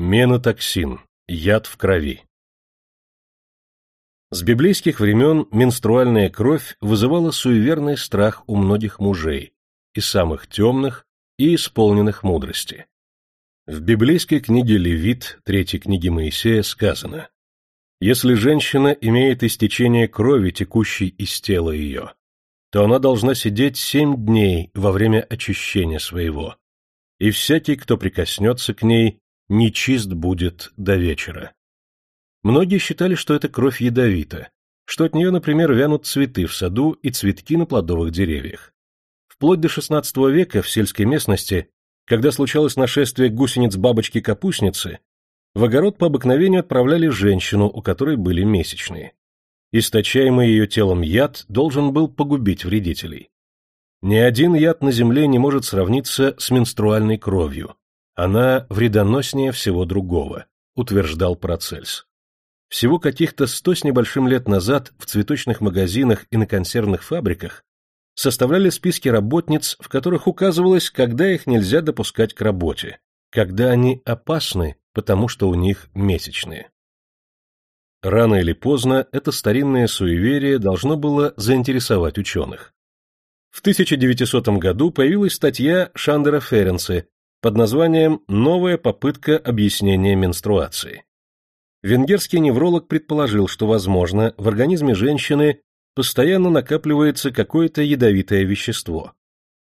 Менотоксин. Яд в крови. С библейских времен менструальная кровь вызывала суеверный страх у многих мужей, и самых темных, и исполненных мудрости. В библейской книге Левит, третьей книге Моисея, сказано «Если женщина имеет истечение крови, текущей из тела ее, то она должна сидеть семь дней во время очищения своего, и всякий, кто прикоснется к ней, нечист будет до вечера. Многие считали, что эта кровь ядовита, что от нее, например, вянут цветы в саду и цветки на плодовых деревьях. Вплоть до XVI века в сельской местности, когда случалось нашествие гусениц-бабочки-капустницы, в огород по обыкновению отправляли женщину, у которой были месячные. Источаемый ее телом яд должен был погубить вредителей. Ни один яд на земле не может сравниться с менструальной кровью, она вредоноснее всего другого, утверждал Парацельс. Всего каких-то сто с небольшим лет назад в цветочных магазинах и на консервных фабриках составляли списки работниц, в которых указывалось, когда их нельзя допускать к работе, когда они опасны, потому что у них месячные. Рано или поздно это старинное суеверие должно было заинтересовать ученых. В 1900 году появилась статья Шандера Ференце под названием «Новая попытка объяснения менструации». Венгерский невролог предположил, что, возможно, в организме женщины постоянно накапливается какое-то ядовитое вещество.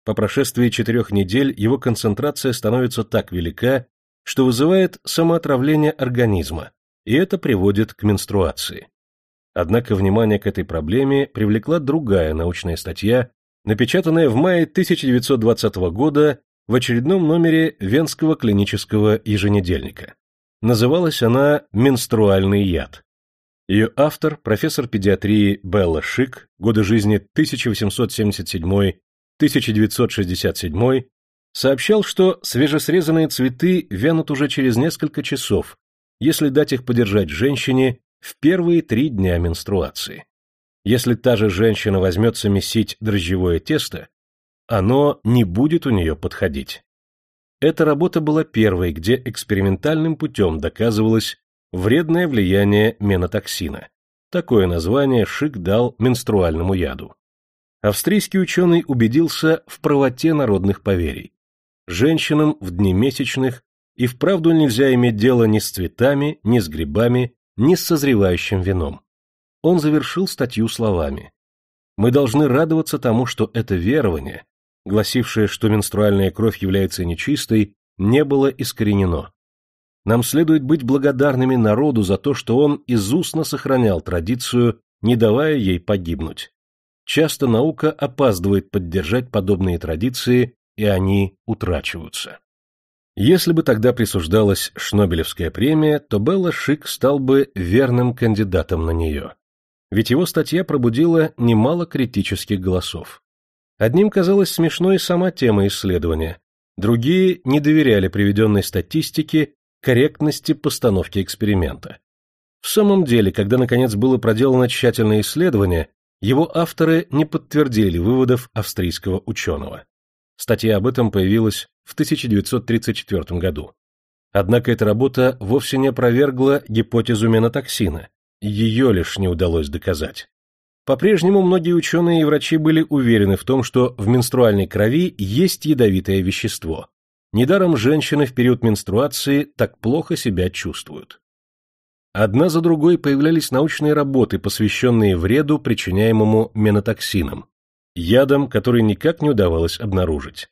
По прошествии четырех недель его концентрация становится так велика, что вызывает самоотравление организма, и это приводит к менструации. Однако внимание к этой проблеме привлекла другая научная статья, напечатанная в мае 1920 года в очередном номере Венского клинического еженедельника. Называлась она «Менструальный яд». Ее автор, профессор педиатрии Белла Шик, годы жизни 1877-1967, сообщал, что свежесрезанные цветы вянут уже через несколько часов, если дать их подержать женщине в первые три дня менструации. Если та же женщина возьмется месить дрожжевое тесто, оно не будет у нее подходить. Эта работа была первой, где экспериментальным путем доказывалось вредное влияние менотоксина. Такое название Шик дал менструальному яду. Австрийский ученый убедился в правоте народных поверий. Женщинам в дни месячных и вправду нельзя иметь дело ни с цветами, ни с грибами, ни с созревающим вином. Он завершил статью словами. Мы должны радоваться тому, что это верование, гласившее, что менструальная кровь является нечистой, не было искоренено. Нам следует быть благодарными народу за то, что он изустно сохранял традицию, не давая ей погибнуть. Часто наука опаздывает поддержать подобные традиции, и они утрачиваются. Если бы тогда присуждалась Шнобелевская премия, то Белла Шик стал бы верным кандидатом на нее. Ведь его статья пробудила немало критических голосов. Одним казалась смешной сама тема исследования, другие не доверяли приведенной статистике корректности постановки эксперимента. В самом деле, когда наконец было проделано тщательное исследование, его авторы не подтвердили выводов австрийского ученого. Статья об этом появилась в 1934 году. Однако эта работа вовсе не опровергла гипотезу менотоксина, ее лишь не удалось доказать. По-прежнему многие ученые и врачи были уверены в том, что в менструальной крови есть ядовитое вещество. Недаром женщины в период менструации так плохо себя чувствуют. Одна за другой появлялись научные работы, посвященные вреду, причиняемому менотоксином, ядом, который никак не удавалось обнаружить.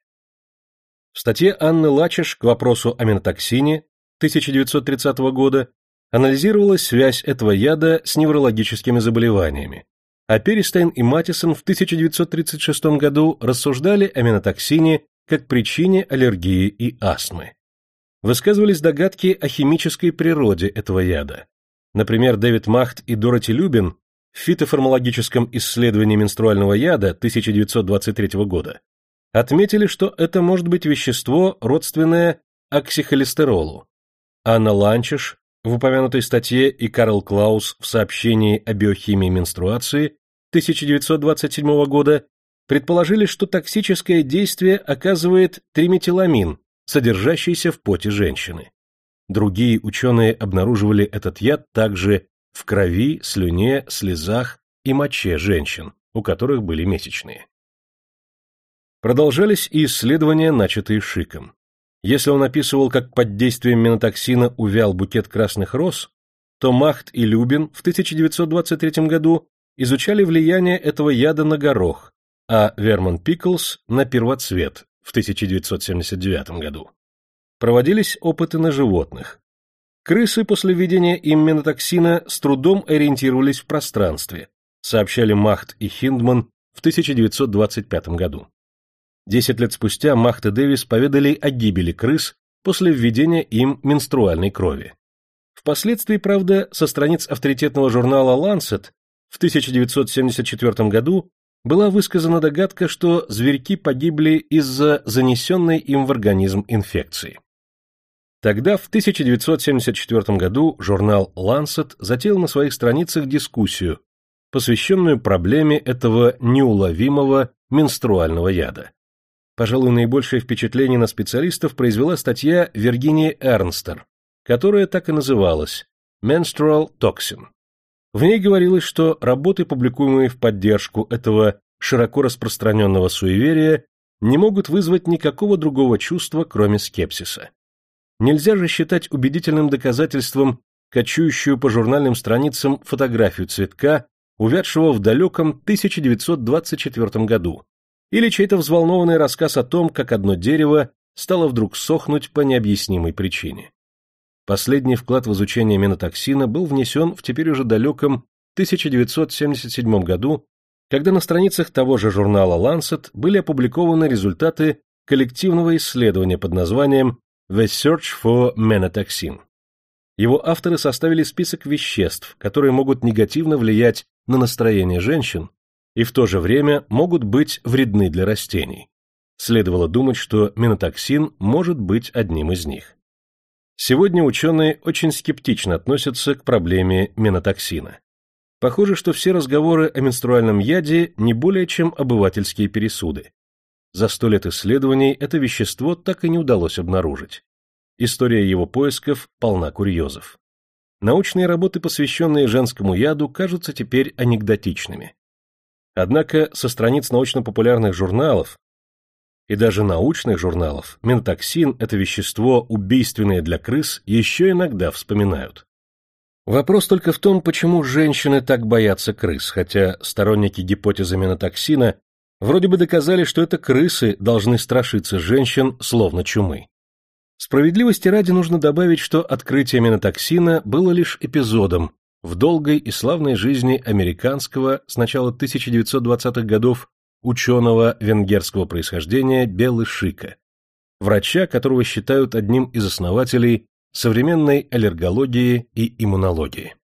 В статье Анны Лачеш к вопросу о менотоксине 1930 года анализировалась связь этого яда с неврологическими заболеваниями, а Перестейн и Матисон в 1936 году рассуждали о менотоксине как причине аллергии и астмы. Высказывались догадки о химической природе этого яда. Например, Дэвид Махт и Дороти Любин в фитофармологическом исследовании менструального яда 1923 года отметили, что это может быть вещество, родственное оксихолестеролу. Анна Ланчеш в упомянутой статье и Карл Клаус в сообщении о биохимии менструации 1927 года предположили, что токсическое действие оказывает триметиламин, содержащийся в поте женщины. Другие ученые обнаруживали этот яд также в крови, слюне, слезах и моче женщин, у которых были месячные. Продолжались и исследования, начатые Шиком. Если он описывал, как под действием менотоксина увял букет красных роз, то Махт и Любин в 1923 году изучали влияние этого яда на горох, а Верман Пиклс – на первоцвет в 1979 году. Проводились опыты на животных. Крысы после введения им менотоксина с трудом ориентировались в пространстве, сообщали Махт и Хиндман в 1925 году. Десять лет спустя Махт и Дэвис поведали о гибели крыс после введения им менструальной крови. Впоследствии, правда, со страниц авторитетного журнала Lancet в 1974 году была высказана догадка, что зверьки погибли из-за занесенной им в организм инфекции. Тогда, в 1974 году, журнал Lancet затеял на своих страницах дискуссию, посвященную проблеме этого неуловимого менструального яда. Пожалуй, наибольшее впечатление на специалистов произвела статья Виргинии Эрнстер, которая так и называлась «Menstrual Toxin». В ней говорилось, что работы, публикуемые в поддержку этого широко распространенного суеверия, не могут вызвать никакого другого чувства, кроме скепсиса. Нельзя же считать убедительным доказательством кочующую по журнальным страницам фотографию цветка, увядшего в далеком 1924 году, или чей-то взволнованный рассказ о том, как одно дерево стало вдруг сохнуть по необъяснимой причине. Последний вклад в изучение менотоксина был внесен в теперь уже далеком 1977 году, когда на страницах того же журнала Lancet были опубликованы результаты коллективного исследования под названием The Search for Menotoxin. Его авторы составили список веществ, которые могут негативно влиять на настроение женщин и в то же время могут быть вредны для растений. Следовало думать, что менотоксин может быть одним из них. Сегодня ученые очень скептично относятся к проблеме менотоксина. Похоже, что все разговоры о менструальном яде не более чем обывательские пересуды. За сто лет исследований это вещество так и не удалось обнаружить. История его поисков полна курьезов. Научные работы, посвященные женскому яду, кажутся теперь анекдотичными. Однако со страниц научно-популярных журналов и даже научных журналов ментоксин – это вещество, убийственное для крыс, еще иногда вспоминают. Вопрос только в том, почему женщины так боятся крыс, хотя сторонники гипотезы менотоксина вроде бы доказали, что это крысы должны страшиться женщин словно чумы. Справедливости ради нужно добавить, что открытие менотоксина было лишь эпизодом, в долгой и славной жизни американского с начала 1920-х годов ученого венгерского происхождения Белы Шика, врача, которого считают одним из основателей современной аллергологии и иммунологии.